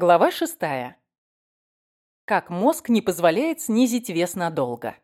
Глава шестая. Как мозг не позволяет снизить вес надолго.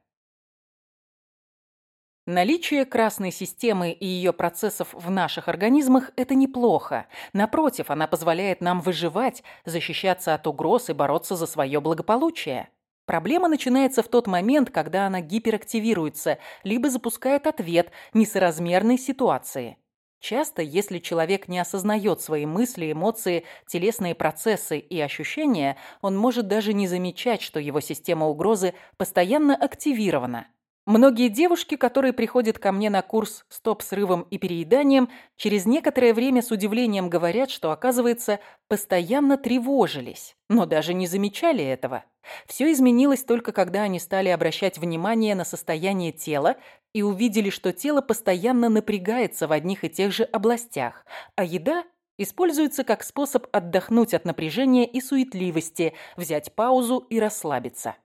Наличие красной системы и ее процессов в наших организмах – это неплохо. Напротив, она позволяет нам выживать, защищаться от угроз и бороться за свое благополучие. Проблема начинается в тот момент, когда она гиперактивируется, либо запускает ответ несоразмерной ситуации – Часто, если человек не осознает свои мысли, эмоции, телесные процессы и ощущения, он может даже не замечать, что его система угрозы постоянно активирована. Многие девушки, которые приходят ко мне на курс «Стоп срывом и перееданием», через некоторое время с удивлением говорят, что, оказывается, постоянно тревожились, но даже не замечали этого. Все изменилось только когда они стали обращать внимание на состояние тела и увидели, что тело постоянно напрягается в одних и тех же областях, а еда используется как способ отдохнуть от напряжения и суетливости, взять паузу и расслабиться.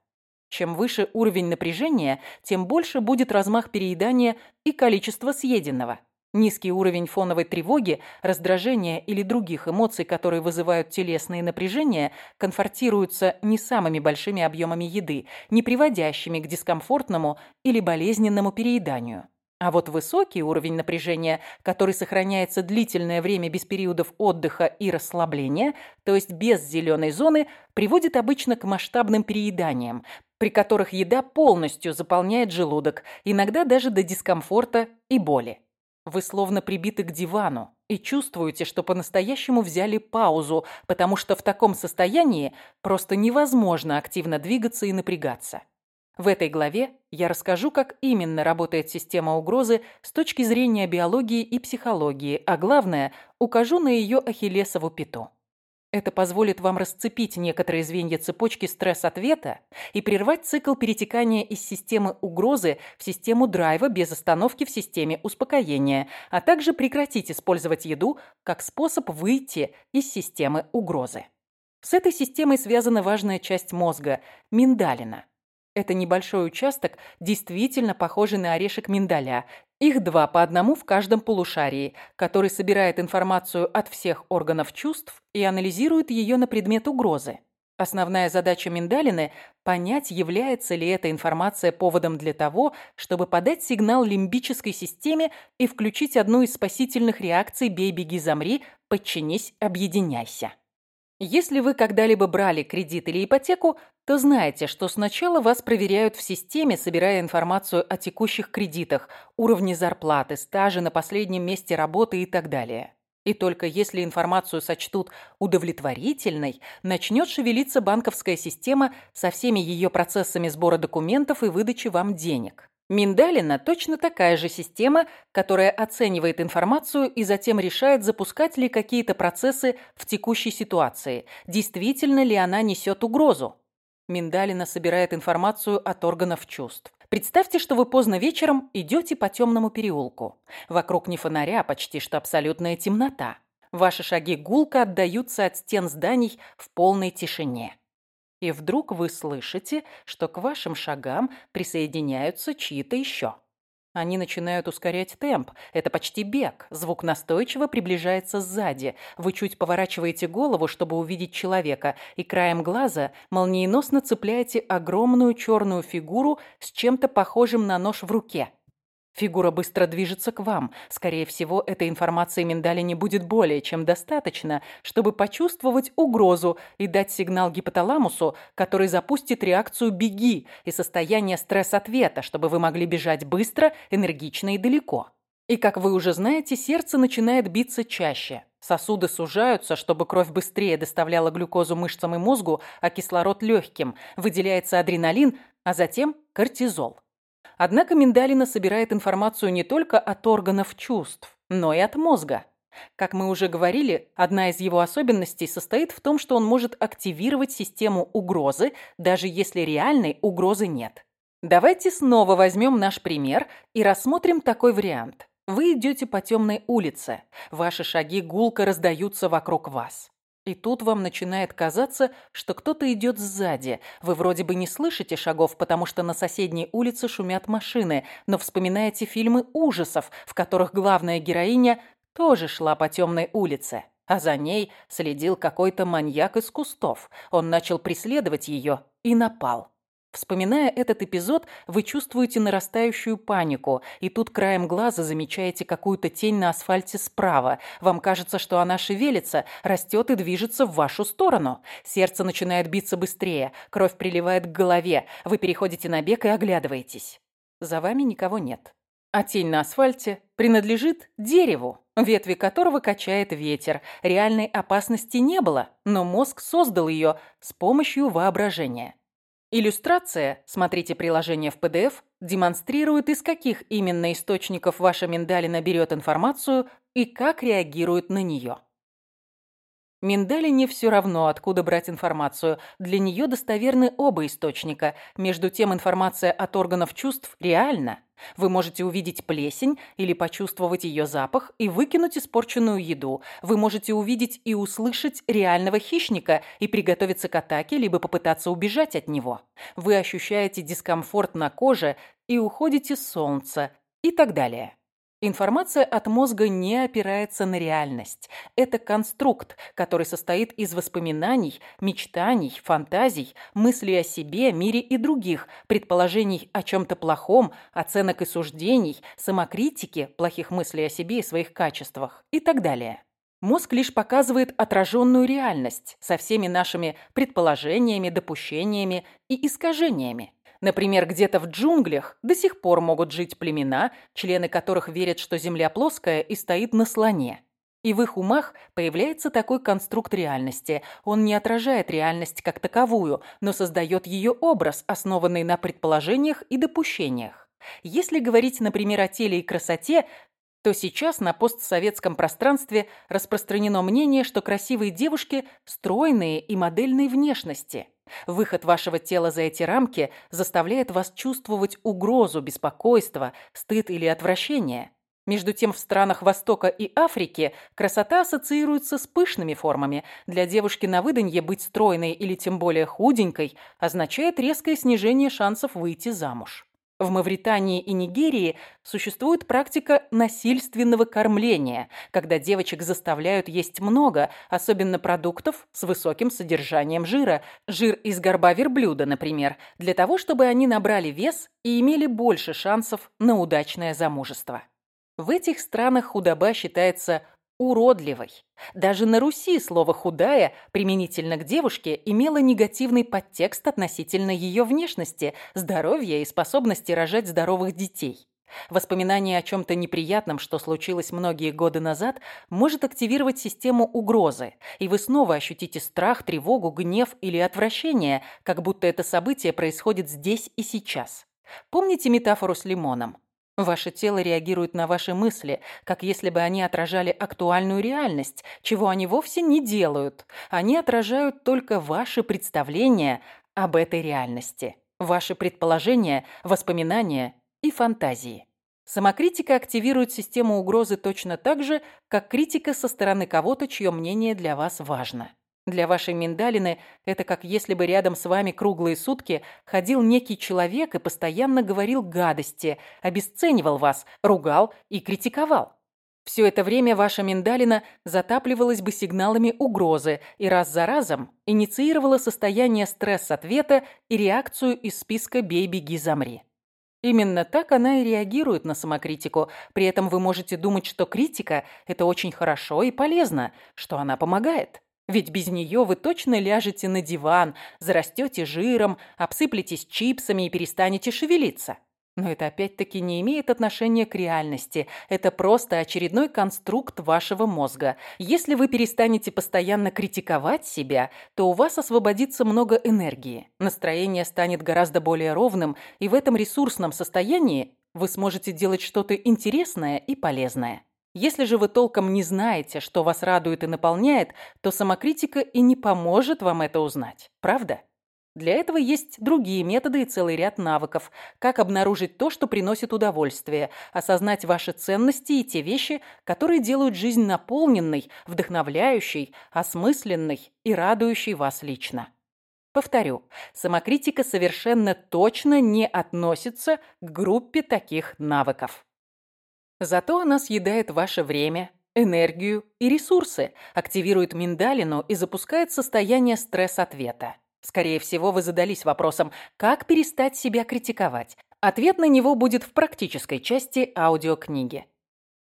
Чем выше уровень напряжения, тем больше будет размах переедания и количество съеденного. Низкий уровень фоновой тревоги, раздражения или других эмоций, которые вызывают телесные напряжения, конфортируются не самыми большими объемами еды, не приводящими к дискомфортному или болезненному перееданию. А вот высокий уровень напряжения, который сохраняется длительное время без периодов отдыха и расслабления, то есть без зеленой зоны, приводит обычно к масштабным перееданиям, при которых еда полностью заполняет желудок, иногда даже до дискомфорта и боли. Вы словно прибиты к дивану и чувствуете, что по-настоящему взяли паузу, потому что в таком состоянии просто невозможно активно двигаться и напрягаться. В этой главе я расскажу, как именно работает система угрозы с точки зрения биологии и психологии, а главное, укажу на ее ахиллесову пяту. Это позволит вам расцепить некоторые звенья цепочки стресс-ответа и прервать цикл перетекания из системы угрозы в систему драйва без остановки в системе успокоения, а также прекратить использовать еду как способ выйти из системы угрозы. С этой системой связана важная часть мозга – миндалина. Это небольшой участок, действительно похожий на орешек миндаля. Их два по одному в каждом полушарии, который собирает информацию от всех органов чувств и анализирует ее на предмет угрозы. Основная задача миндалины – понять, является ли эта информация поводом для того, чтобы подать сигнал лимбической системе и включить одну из спасительных реакций «бей, беги, замри», «подчинись, объединяйся». Если вы когда-либо брали кредит или ипотеку, то знаете, что сначала вас проверяют в системе, собирая информацию о текущих кредитах, уровне зарплаты, стаже на последнем месте работы и так далее. И только если информацию сочтут удовлетворительной, начнет шевелиться банковская система со всеми ее процессами сбора документов и выдачи вам денег. Миндалина точно такая же система, которая оценивает информацию и затем решает, запускать ли какие-то процессы в текущей ситуации, действительно ли она несет угрозу. Миндалина собирает информацию от органов чувств. Представьте, что вы поздно вечером идете по темному переулку. Вокруг не фонаря, почти что абсолютная темнота. Ваши шаги гулко отдаются от стен зданий в полной тишине. И вдруг вы слышите, что к вашим шагам присоединяются чьи-то еще. Они начинают ускорять темп. Это почти бег. Звук настойчиво приближается сзади. Вы чуть поворачиваете голову, чтобы увидеть человека, и краем глаза молниеносно цепляете огромную черную фигуру с чем-то похожим на нож в руке. Фигура быстро движется к вам. Скорее всего, этой информации миндаля не будет более чем достаточно, чтобы почувствовать угрозу и дать сигнал гипоталамусу, который запустит реакцию «беги» и состояние стресс-ответа, чтобы вы могли бежать быстро, энергично и далеко. И, как вы уже знаете, сердце начинает биться чаще. Сосуды сужаются, чтобы кровь быстрее доставляла глюкозу мышцам и мозгу, а кислород легким. Выделяется адреналин, а затем кортизол. Однако миндалина собирает информацию не только от органов чувств, но и от мозга. Как мы уже говорили, одна из его особенностей состоит в том, что он может активировать систему угрозы, даже если реальной угрозы нет. Давайте снова возьмем наш пример и рассмотрим такой вариант. Вы идете по темной улице, ваши шаги гулко раздаются вокруг вас. И тут вам начинает казаться, что кто-то идет сзади. Вы вроде бы не слышите шагов, потому что на соседней улице шумят машины, но вспоминаете фильмы ужасов, в которых главная героиня тоже шла по темной улице. а за ней следил какой-то маньяк из кустов. Он начал преследовать ее и напал. Вспоминая этот эпизод, вы чувствуете нарастающую панику, и тут краем глаза замечаете какую-то тень на асфальте справа. Вам кажется, что она шевелится, растет и движется в вашу сторону. Сердце начинает биться быстрее, кровь приливает к голове, вы переходите на бег и оглядываетесь. За вами никого нет. А тень на асфальте принадлежит дереву, ветви которого качает ветер. Реальной опасности не было, но мозг создал ее с помощью воображения. Иллюстрация, смотрите приложение в PDF, демонстрирует, из каких именно источников ваша миндалина берет информацию и как реагирует на нее. Миндалине все равно, откуда брать информацию. Для нее достоверны оба источника. Между тем, информация от органов чувств реальна. Вы можете увидеть плесень или почувствовать ее запах и выкинуть испорченную еду. Вы можете увидеть и услышать реального хищника и приготовиться к атаке, либо попытаться убежать от него. Вы ощущаете дискомфорт на коже и уходите с солнца и так далее. Информация от мозга не опирается на реальность. Это конструкт, который состоит из воспоминаний, мечтаний, фантазий, мыслей о себе, мире и других, предположений о чем-то плохом, оценок и суждений, самокритики, плохих мыслей о себе и своих качествах и так далее. Мозг лишь показывает отраженную реальность со всеми нашими предположениями, допущениями и искажениями. Например, где-то в джунглях до сих пор могут жить племена, члены которых верят, что Земля плоская и стоит на слоне. И в их умах появляется такой конструкт реальности. Он не отражает реальность как таковую, но создает ее образ, основанный на предположениях и допущениях. Если говорить, например, о теле и красоте, то сейчас на постсоветском пространстве распространено мнение, что красивые девушки стройные и модельной внешности. Выход вашего тела за эти рамки заставляет вас чувствовать угрозу, беспокойство, стыд или отвращение. Между тем, в странах Востока и Африки красота ассоциируется с пышными формами. Для девушки на выданье быть стройной или тем более худенькой означает резкое снижение шансов выйти замуж. В Мавритании и Нигерии существует практика насильственного кормления, когда девочек заставляют есть много, особенно продуктов с высоким содержанием жира, жир из горба верблюда, например, для того, чтобы они набрали вес и имели больше шансов на удачное замужество. В этих странах худоба считается уродливой. Даже на Руси слово «худая» применительно к девушке имело негативный подтекст относительно ее внешности, здоровья и способности рожать здоровых детей. Воспоминание о чем-то неприятном, что случилось многие годы назад, может активировать систему угрозы, и вы снова ощутите страх, тревогу, гнев или отвращение, как будто это событие происходит здесь и сейчас. Помните метафору с лимоном? Ваше тело реагирует на ваши мысли, как если бы они отражали актуальную реальность, чего они вовсе не делают. Они отражают только ваши представления об этой реальности, ваши предположения, воспоминания и фантазии. Самокритика активирует систему угрозы точно так же, как критика со стороны кого-то, чье мнение для вас важно. Для вашей миндалины это как если бы рядом с вами круглые сутки ходил некий человек и постоянно говорил гадости, обесценивал вас, ругал и критиковал. Все это время ваша миндалина затапливалась бы сигналами угрозы и раз за разом инициировала состояние стресс-ответа и реакцию из списка «бей, беги, замри». Именно так она и реагирует на самокритику. При этом вы можете думать, что критика – это очень хорошо и полезно, что она помогает. Ведь без нее вы точно ляжете на диван, зарастете жиром, обсыплетесь чипсами и перестанете шевелиться. Но это опять-таки не имеет отношения к реальности. Это просто очередной конструкт вашего мозга. Если вы перестанете постоянно критиковать себя, то у вас освободится много энергии. Настроение станет гораздо более ровным, и в этом ресурсном состоянии вы сможете делать что-то интересное и полезное. Если же вы толком не знаете, что вас радует и наполняет, то самокритика и не поможет вам это узнать. Правда? Для этого есть другие методы и целый ряд навыков. Как обнаружить то, что приносит удовольствие, осознать ваши ценности и те вещи, которые делают жизнь наполненной, вдохновляющей, осмысленной и радующей вас лично. Повторю, самокритика совершенно точно не относится к группе таких навыков. Зато она съедает ваше время, энергию и ресурсы, активирует миндалину и запускает состояние стресс-ответа. Скорее всего, вы задались вопросом, как перестать себя критиковать. Ответ на него будет в практической части аудиокниги.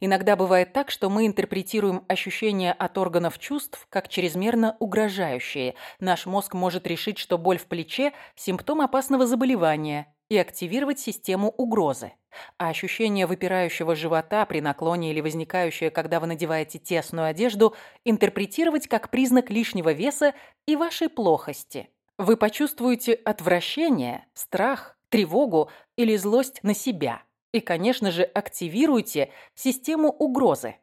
Иногда бывает так, что мы интерпретируем ощущения от органов чувств как чрезмерно угрожающие. Наш мозг может решить, что боль в плече – симптом опасного заболевания и активировать систему угрозы. А ощущение выпирающего живота при наклоне или возникающее, когда вы надеваете тесную одежду, интерпретировать как признак лишнего веса и вашей плохости. Вы почувствуете отвращение, страх, тревогу или злость на себя – и, конечно же, активируйте систему угрозы.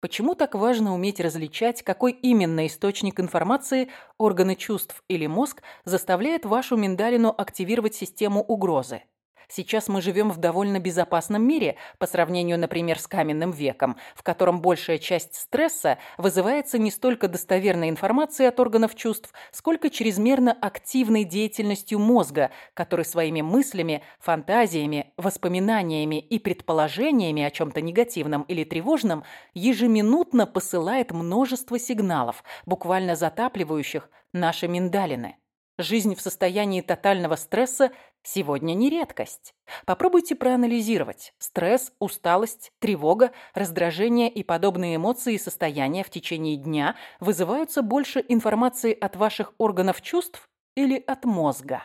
Почему так важно уметь различать, какой именно источник информации, органы чувств или мозг заставляет вашу миндалину активировать систему угрозы? Сейчас мы живем в довольно безопасном мире по сравнению, например, с каменным веком, в котором большая часть стресса вызывается не столько достоверной информацией от органов чувств, сколько чрезмерно активной деятельностью мозга, который своими мыслями, фантазиями, воспоминаниями и предположениями о чем-то негативном или тревожном ежеминутно посылает множество сигналов, буквально затапливающих наши миндалины. Жизнь в состоянии тотального стресса сегодня не редкость. Попробуйте проанализировать стресс, усталость, тревога, раздражение и подобные эмоции и состояния в течение дня вызываются больше информации от ваших органов чувств или от мозга.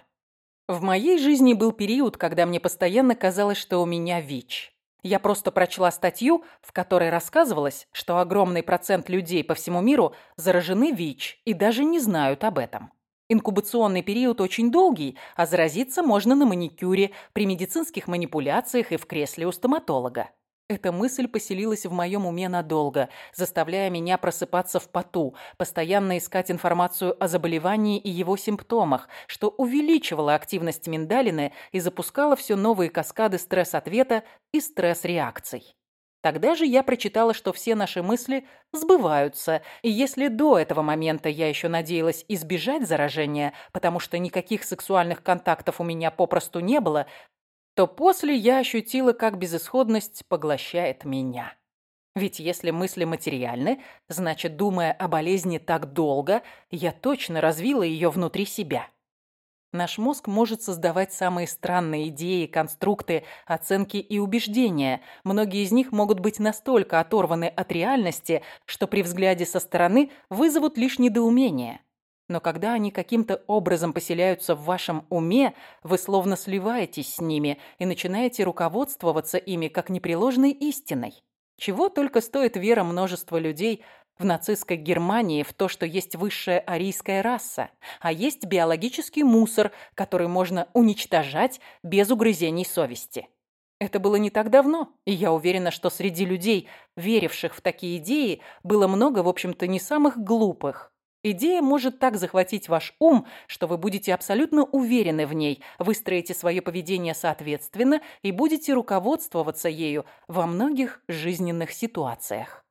В моей жизни был период, когда мне постоянно казалось, что у меня ВИЧ. Я просто прочла статью, в которой рассказывалось, что огромный процент людей по всему миру заражены ВИЧ и даже не знают об этом. Инкубационный период очень долгий, а заразиться можно на маникюре, при медицинских манипуляциях и в кресле у стоматолога. Эта мысль поселилась в моем уме надолго, заставляя меня просыпаться в поту, постоянно искать информацию о заболевании и его симптомах, что увеличивало активность миндалины и запускало все новые каскады стресс-ответа и стресс-реакций. Тогда же я прочитала, что все наши мысли сбываются, и если до этого момента я еще надеялась избежать заражения, потому что никаких сексуальных контактов у меня попросту не было, то после я ощутила, как безысходность поглощает меня. Ведь если мысли материальны, значит, думая о болезни так долго, я точно развила ее внутри себя. Наш мозг может создавать самые странные идеи, конструкты, оценки и убеждения. Многие из них могут быть настолько оторваны от реальности, что при взгляде со стороны вызовут лишь недоумение. Но когда они каким-то образом поселяются в вашем уме, вы словно сливаетесь с ними и начинаете руководствоваться ими как непреложной истиной. Чего только стоит вера множества людей – в нацистской Германии в то, что есть высшая арийская раса, а есть биологический мусор, который можно уничтожать без угрызений совести. Это было не так давно, и я уверена, что среди людей, веривших в такие идеи, было много, в общем-то, не самых глупых. Идея может так захватить ваш ум, что вы будете абсолютно уверены в ней, выстроите свое поведение соответственно и будете руководствоваться ею во многих жизненных ситуациях.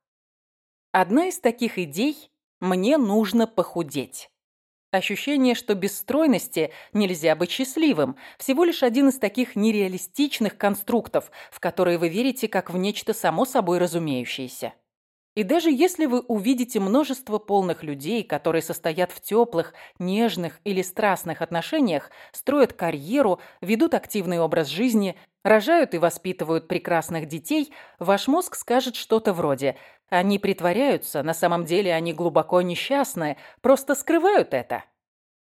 Одна из таких идей – «мне нужно похудеть». Ощущение, что без стройности нельзя быть счастливым, всего лишь один из таких нереалистичных конструктов, в которые вы верите как в нечто само собой разумеющееся. И даже если вы увидите множество полных людей, которые состоят в теплых, нежных или страстных отношениях, строят карьеру, ведут активный образ жизни, рожают и воспитывают прекрасных детей, ваш мозг скажет что-то вроде «они притворяются, на самом деле они глубоко несчастны, просто скрывают это».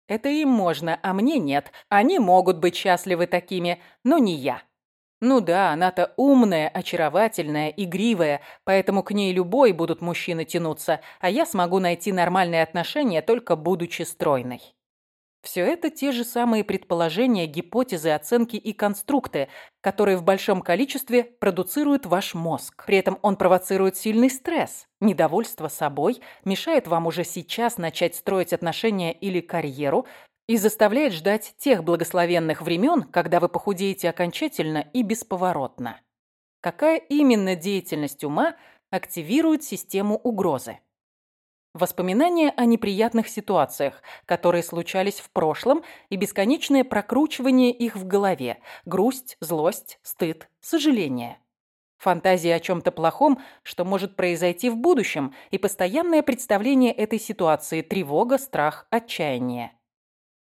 Это им можно, а мне нет. Они могут быть счастливы такими, но не я. Ну да, она-то умная, очаровательная, игривая, поэтому к ней любой будут мужчины тянуться, а я смогу найти нормальные отношения, только будучи стройной. Все это те же самые предположения, гипотезы, оценки и конструкты, которые в большом количестве продуцирует ваш мозг. При этом он провоцирует сильный стресс, недовольство собой, мешает вам уже сейчас начать строить отношения или карьеру, и заставляет ждать тех благословенных времен, когда вы похудеете окончательно и бесповоротно. Какая именно деятельность ума активирует систему угрозы? Воспоминания о неприятных ситуациях, которые случались в прошлом, и бесконечное прокручивание их в голове, грусть, злость, стыд, сожаление. Фантазия о чем-то плохом, что может произойти в будущем, и постоянное представление этой ситуации – тревога, страх, отчаяние.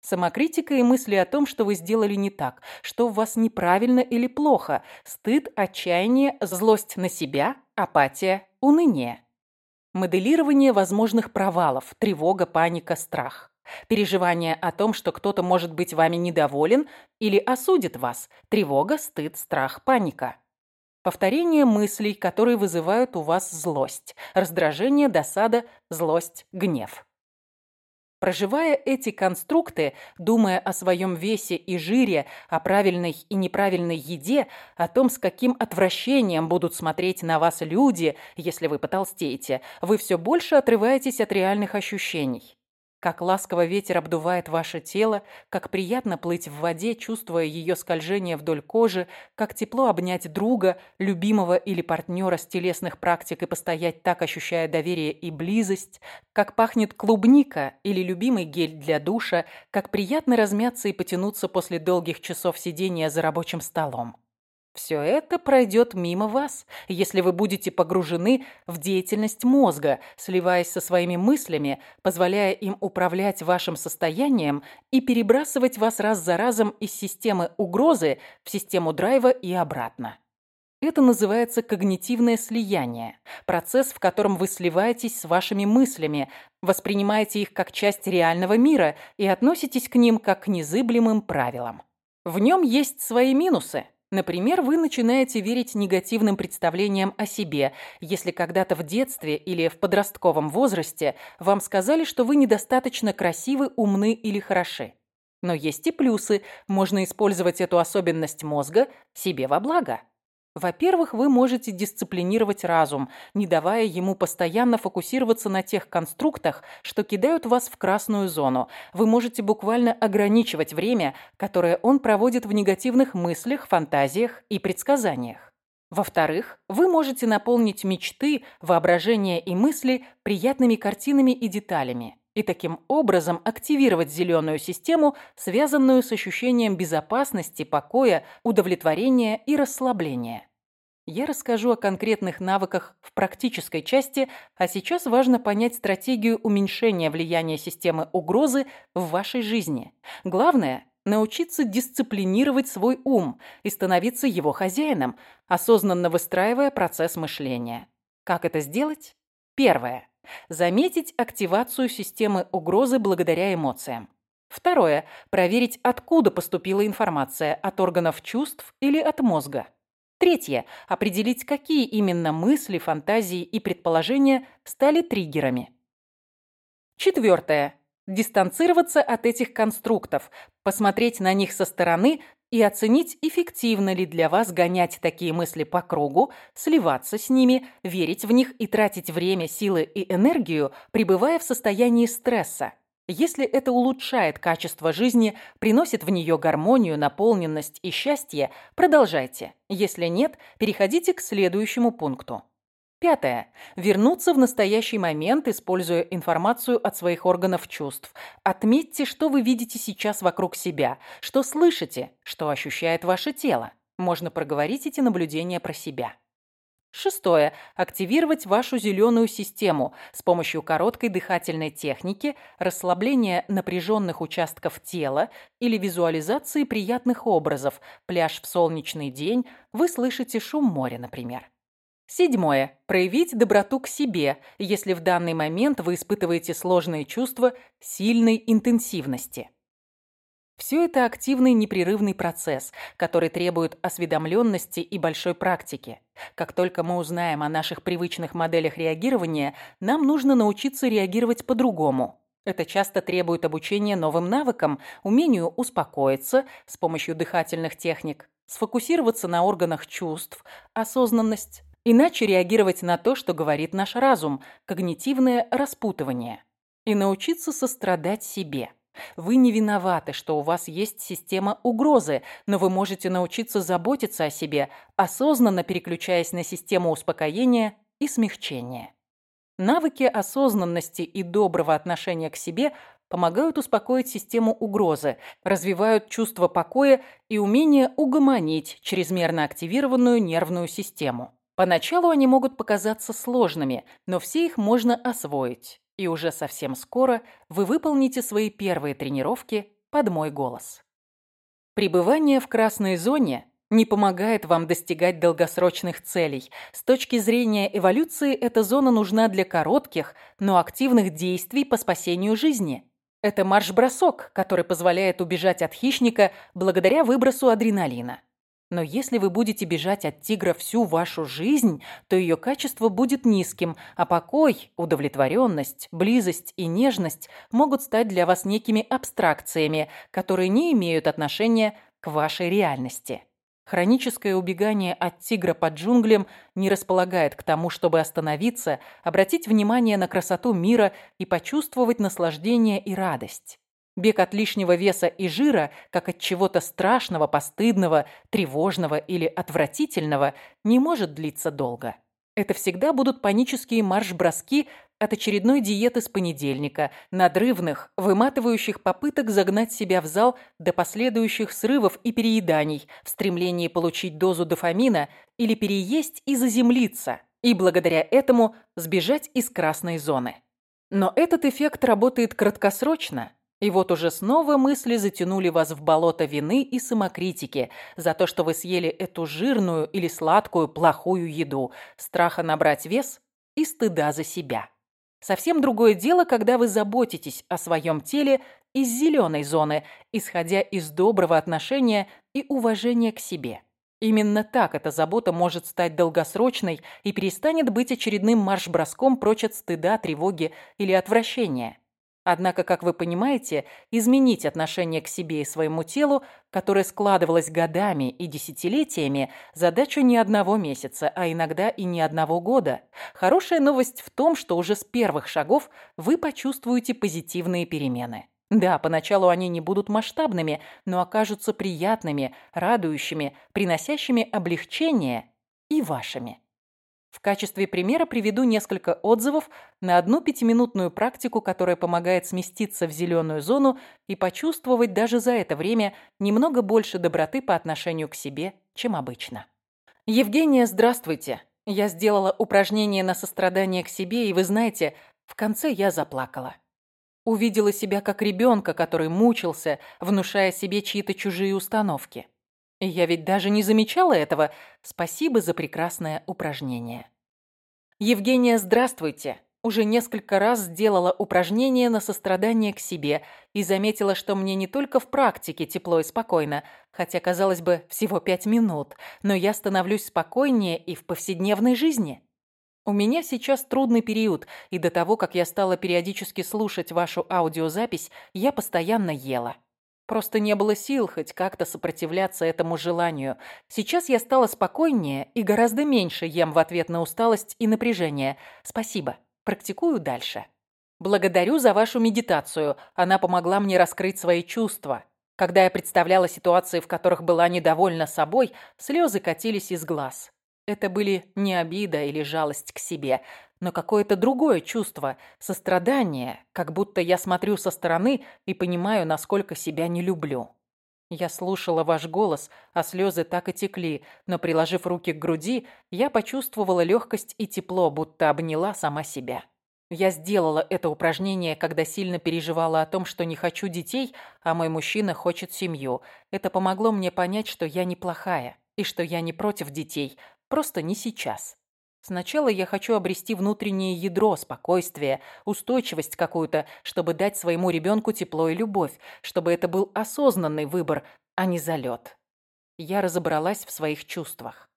Самокритика и мысли о том, что вы сделали не так, что у вас неправильно или плохо, стыд, отчаяние, злость на себя, апатия, уныние. Моделирование возможных провалов, тревога, паника, страх. Переживание о том, что кто-то может быть вами недоволен или осудит вас, тревога, стыд, страх, паника. Повторение мыслей, которые вызывают у вас злость, раздражение, досада, злость, гнев. Проживая эти конструкты, думая о своем весе и жире, о правильной и неправильной еде, о том, с каким отвращением будут смотреть на вас люди, если вы потолстеете, вы все больше отрываетесь от реальных ощущений. Как ласково ветер обдувает ваше тело, как приятно плыть в воде, чувствуя ее скольжение вдоль кожи, как тепло обнять друга, любимого или партнера с телесных практик и постоять так, ощущая доверие и близость, как пахнет клубника или любимый гель для душа, как приятно размяться и потянуться после долгих часов сидения за рабочим столом. Все это пройдет мимо вас, если вы будете погружены в деятельность мозга, сливаясь со своими мыслями, позволяя им управлять вашим состоянием и перебрасывать вас раз за разом из системы угрозы в систему драйва и обратно. Это называется когнитивное слияние, процесс, в котором вы сливаетесь с вашими мыслями, воспринимаете их как часть реального мира и относитесь к ним как к незыблемым правилам. В нем есть свои минусы – Например, вы начинаете верить негативным представлениям о себе, если когда-то в детстве или в подростковом возрасте вам сказали, что вы недостаточно красивы, умны или хороши. Но есть и плюсы. Можно использовать эту особенность мозга себе во благо. Во-первых, вы можете дисциплинировать разум, не давая ему постоянно фокусироваться на тех конструктах, что кидают вас в красную зону. Вы можете буквально ограничивать время, которое он проводит в негативных мыслях, фантазиях и предсказаниях. Во-вторых, вы можете наполнить мечты, воображение и мысли приятными картинами и деталями и таким образом активировать зеленую систему, связанную с ощущением безопасности, покоя, удовлетворения и расслабления. Я расскажу о конкретных навыках в практической части, а сейчас важно понять стратегию уменьшения влияния системы угрозы в вашей жизни. Главное – научиться дисциплинировать свой ум и становиться его хозяином, осознанно выстраивая процесс мышления. Как это сделать? Первое. Заметить активацию системы угрозы благодаря эмоциям. Второе. Проверить, откуда поступила информация, от органов чувств или от мозга. Третье. Определить, какие именно мысли, фантазии и предположения стали триггерами. Четвертое. Дистанцироваться от этих конструктов, посмотреть на них со стороны и оценить, эффективно ли для вас гонять такие мысли по кругу, сливаться с ними, верить в них и тратить время, силы и энергию, пребывая в состоянии стресса. Если это улучшает качество жизни, приносит в нее гармонию, наполненность и счастье, продолжайте. Если нет, переходите к следующему пункту. Пятое. Вернуться в настоящий момент, используя информацию от своих органов чувств. Отметьте, что вы видите сейчас вокруг себя, что слышите, что ощущает ваше тело. Можно проговорить эти наблюдения про себя. Шестое. Активировать вашу зеленую систему с помощью короткой дыхательной техники, расслабления напряженных участков тела или визуализации приятных образов. Пляж в солнечный день, вы слышите шум моря, например. Седьмое. Проявить доброту к себе, если в данный момент вы испытываете сложные чувства сильной интенсивности. Все это активный непрерывный процесс, который требует осведомленности и большой практики. Как только мы узнаем о наших привычных моделях реагирования, нам нужно научиться реагировать по-другому. Это часто требует обучения новым навыкам, умению успокоиться с помощью дыхательных техник, сфокусироваться на органах чувств, осознанность, Иначе реагировать на то, что говорит наш разум, когнитивное распутывание. И научиться сострадать себе. Вы не виноваты, что у вас есть система угрозы, но вы можете научиться заботиться о себе, осознанно переключаясь на систему успокоения и смягчения. Навыки осознанности и доброго отношения к себе помогают успокоить систему угрозы, развивают чувство покоя и умение угомонить чрезмерно активированную нервную систему. Поначалу они могут показаться сложными, но все их можно освоить. И уже совсем скоро вы выполните свои первые тренировки под мой голос. Пребывание в красной зоне не помогает вам достигать долгосрочных целей. С точки зрения эволюции эта зона нужна для коротких, но активных действий по спасению жизни. Это марш-бросок, который позволяет убежать от хищника благодаря выбросу адреналина. Но если вы будете бежать от тигра всю вашу жизнь, то ее качество будет низким, а покой, удовлетворенность, близость и нежность могут стать для вас некими абстракциями, которые не имеют отношения к вашей реальности. Хроническое убегание от тигра под джунглям не располагает к тому, чтобы остановиться, обратить внимание на красоту мира и почувствовать наслаждение и радость. Бег от лишнего веса и жира, как от чего-то страшного, постыдного, тревожного или отвратительного, не может длиться долго. Это всегда будут панические марш-броски от очередной диеты с понедельника, надрывных, выматывающих попыток загнать себя в зал до последующих срывов и перееданий в стремлении получить дозу дофамина или переесть и заземлиться, и благодаря этому сбежать из красной зоны. Но этот эффект работает краткосрочно, и вот уже снова мысли затянули вас в болото вины и самокритики за то, что вы съели эту жирную или сладкую плохую еду, страха набрать вес и стыда за себя. Совсем другое дело, когда вы заботитесь о своем теле из зеленой зоны, исходя из доброго отношения и уважения к себе. Именно так эта забота может стать долгосрочной и перестанет быть очередным марш-броском прочь от стыда, тревоги или отвращения. Однако, как вы понимаете, изменить отношение к себе и своему телу, которое складывалось годами и десятилетиями, задача не одного месяца, а иногда и не одного года. Хорошая новость в том, что уже с первых шагов вы почувствуете позитивные перемены. Да, поначалу они не будут масштабными, но окажутся приятными, радующими, приносящими облегчение и вашими. В качестве примера приведу несколько отзывов на одну пятиминутную практику, которая помогает сместиться в зеленую зону и почувствовать даже за это время немного больше доброты по отношению к себе, чем обычно. Евгения, здравствуйте. Я сделала упражнение на сострадание к себе, и вы знаете, в конце я заплакала. Увидела себя как ребенка, который мучился, внушая себе чьи-то чужие установки. Я ведь даже не замечала этого. Спасибо за прекрасное упражнение. Евгения, здравствуйте. Уже несколько раз сделала упражнение на сострадание к себе и заметила, что мне не только в практике тепло и спокойно, хотя, казалось бы, всего пять минут, но я становлюсь спокойнее и в повседневной жизни. У меня сейчас трудный период, и до того, как я стала периодически слушать вашу аудиозапись, я постоянно ела. Просто не было сил хоть как-то сопротивляться этому желанию. Сейчас я стала спокойнее и гораздо меньше ем в ответ на усталость и напряжение. Спасибо. Практикую дальше. Благодарю за вашу медитацию. Она помогла мне раскрыть свои чувства. Когда я представляла ситуации, в которых была недовольна собой, слезы катились из глаз. Это были не обида или жалость к себе, но какое-то другое чувство, сострадание, как будто я смотрю со стороны и понимаю, насколько себя не люблю. Я слушала ваш голос, а слезы так и текли, но, приложив руки к груди, я почувствовала легкость и тепло, будто обняла сама себя. Я сделала это упражнение, когда сильно переживала о том, что не хочу детей, а мой мужчина хочет семью. Это помогло мне понять, что я неплохая и что я не против детей, просто не сейчас. Сначала я хочу обрести внутреннее ядро, спокойствие, устойчивость какую-то, чтобы дать своему ребенку тепло и любовь, чтобы это был осознанный выбор, а не залет. Я разобралась в своих чувствах.